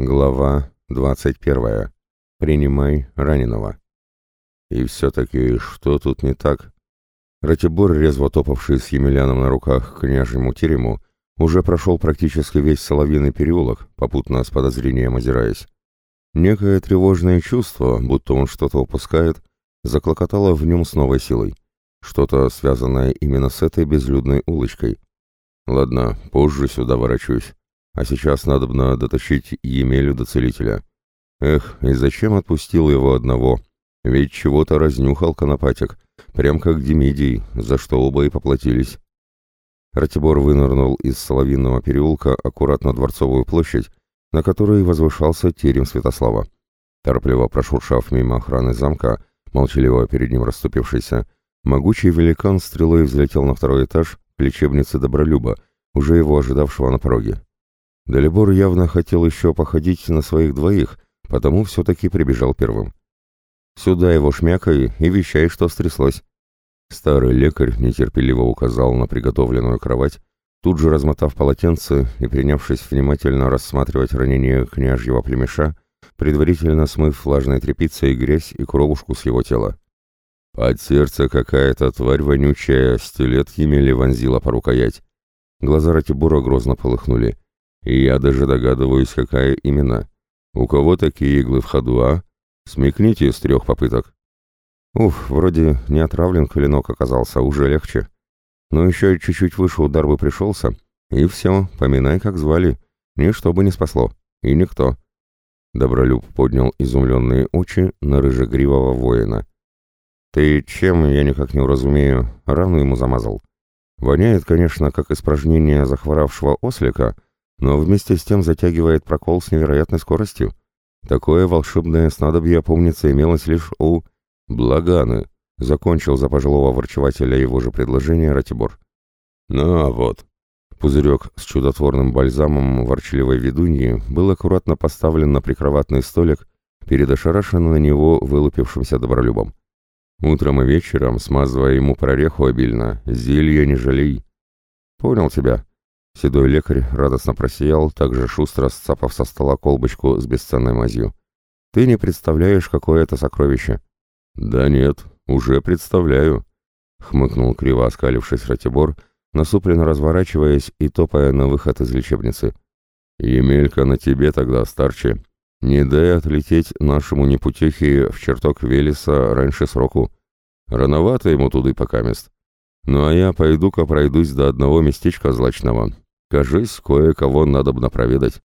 Глава 21. Принимай раненого. И все-таки, что тут не так? Ратибор, резво топавший с Емельяном на руках к княжьему терему, уже прошел практически весь Соловьиный переулок, попутно с подозрением озираясь. Некое тревожное чувство, будто он что-то упускает, заклокотало в нем с новой силой. Что-то, связанное именно с этой безлюдной улочкой. Ладно, позже сюда ворочусь. А сейчас надобно дотащить Емелю до целителя. Эх, и зачем отпустил его одного? Ведь чего-то разнюхал конопатик, прям как Демидий, за что оба и поплатились. Ратибор вынырнул из Соловинного переулка аккуратно Дворцовую площадь, на которой возвышался терем Святослава. Торопливо прошуршав мимо охраны замка, молчаливо перед ним расступившийся, могучий великан стрелой взлетел на второй этаж лечебницы Добролюба, уже его ожидавшего на пороге. Далибор явно хотел еще походить на своих двоих, потому все-таки прибежал первым. «Сюда его шмякай и вещай, что стряслось». Старый лекарь нетерпеливо указал на приготовленную кровать, тут же размотав полотенце и принявшись внимательно рассматривать ранение княжьего племеша, предварительно смыв влажной тряпицей грязь и кровушку с его тела. Под сердце какая-то тварь вонючая стилет Емели вонзила по рукоять. Глаза Ратибура грозно полыхнули. И я даже догадываюсь, какая именно. У кого такие иглы в ходу, а? Смекните с трех попыток. Уф, вроде не отравлен клинок оказался, уже легче. Но еще чуть-чуть выше удар бы пришелся, и все, поминай, как звали. Ничто бы не спасло. И никто. Добролюб поднял изумленные очи на рыжегривого воина. «Ты чем, я никак не уразумею, рану ему замазал? Воняет, конечно, как испражнение захворавшего ослика, но вместе с тем затягивает прокол с невероятной скоростью. Такое волшебное снадобье, помнится, имелось лишь у Благаны, закончил за пожилого ворчевателя его же предложение Ратибор. Ну а вот. Пузырек с чудотворным бальзамом ворчливой ведуньи был аккуратно поставлен на прикроватный столик перед ошарашенно на него вылупившимся добролюбом. Утром и вечером, смазывая ему прореху обильно, зелья не жалей. Понял тебя, Седой лекарь радостно просиял, также шустро сцапав со стола колбочку с бесценной мазью. «Ты не представляешь, какое это сокровище!» «Да нет, уже представляю!» — хмыкнул криво оскалившись Ратибор, насупленно разворачиваясь и топая на выход из лечебницы. «Емелька на тебе тогда, старче. Не дай отлететь нашему непутехе в чертог Велеса раньше сроку. Рановато ему туды покамест. Ну а я пойду-ка пройдусь до одного местечка злачного, Кажись, кое-кого надобно проведать.